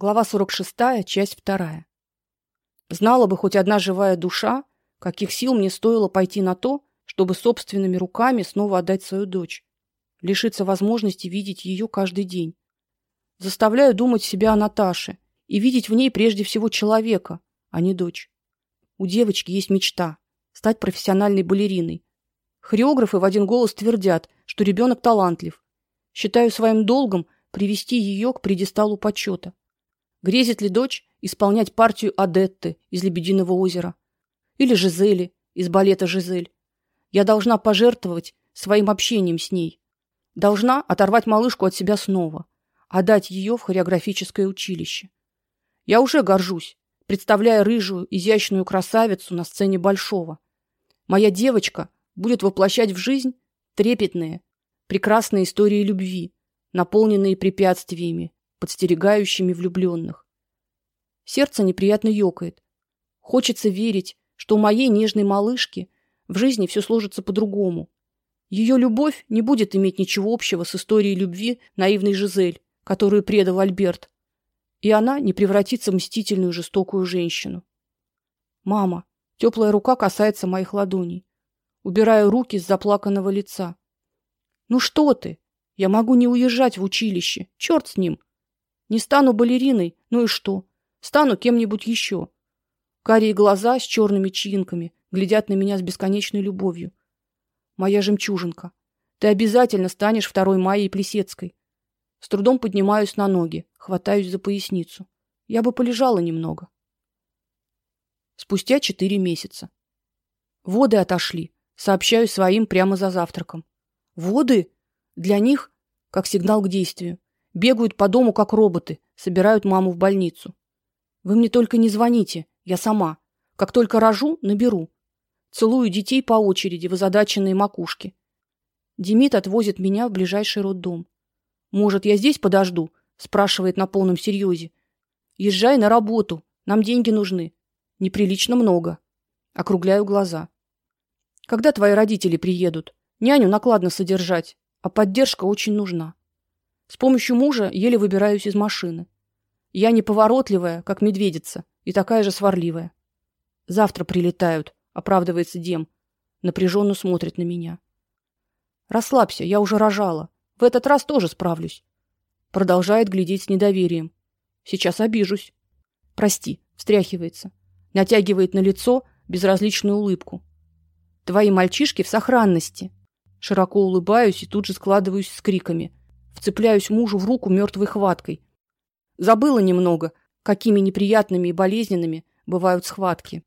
Глава 46, часть 2. Знала бы хоть одна живая душа, каких сил мне стоило пойти на то, чтобы собственными руками снова отдать свою дочь, лишиться возможности видеть ее каждый день. Заставляю думать себя о Наташе и видеть в ней прежде всего человека, а не дочь. У девочки есть мечта стать профессиональной балериной. Хореографы в один голос твердят, что ребенок талантлив. Считаю своим долгом привести ее к пьедесталу почета. Грезит ли дочь исполнять партию Адетты из Лебединого озера или Жизели из балета Жизель? Я должна пожертвовать своим общением с ней. Должна оторвать малышку от себя снова, отдать ее в хореографическое училище. Я уже горжусь, представляя рыжую, изящную красавицу на сцене большого. Моя девочка будет воплощать в жизнь трепетные, прекрасные истории любви, наполненные препятствиями, подстерегающими влюбленных. Сердце неприятно ёкает. Хочется верить, что у моей нежной малышки в жизни все сложится по-другому. Ее любовь не будет иметь ничего общего с историей любви наивной Жизель, которую предал Альберт, и она не превратится в мстительную жестокую женщину. Мама, теплая рука касается моих ладоней. Убираю руки с заплаканного лица. Ну что ты? Я могу не уезжать в училище. Черт с ним. Не стану балериной, ну и что? Стану кем-нибудь еще. Карие глаза с черными чинками глядят на меня с бесконечной любовью. Моя жемчужинка, ты обязательно станешь второй Майей Плесецкой. С трудом поднимаюсь на ноги, хватаюсь за поясницу. Я бы полежала немного. Спустя четыре месяца. Воды отошли, сообщаю своим прямо за завтраком. Воды для них как сигнал к действию. Бегают по дому как роботы, собирают маму в больницу. Вы мне только не звоните, я сама. Как только рожу, наберу. Целую детей по очереди в озадаченные макушки. Демид отвозит меня в ближайший роддом. Может, я здесь подожду? спрашивает на полном серьезе. Езжай на работу, нам деньги нужны. Неприлично много. Округляю глаза. Когда твои родители приедут? Няню накладно содержать, а поддержка очень нужна. С помощью мужа еле выбираюсь из машины. Я неповоротливая, как медведица, и такая же сварливая. Завтра прилетают, оправдывается Дем, напряженно смотрит на меня. Расслабься, я уже рожала. В этот раз тоже справлюсь. Продолжает глядеть с недоверием. Сейчас обижусь. Прости, встряхивается, натягивает на лицо безразличную улыбку. Твои мальчишки в сохранности. Широко улыбаюсь и тут же складываюсь с криками вцепляюсь мужу в руку мертвой хваткой. Забыла немного, какими неприятными и болезненными бывают схватки.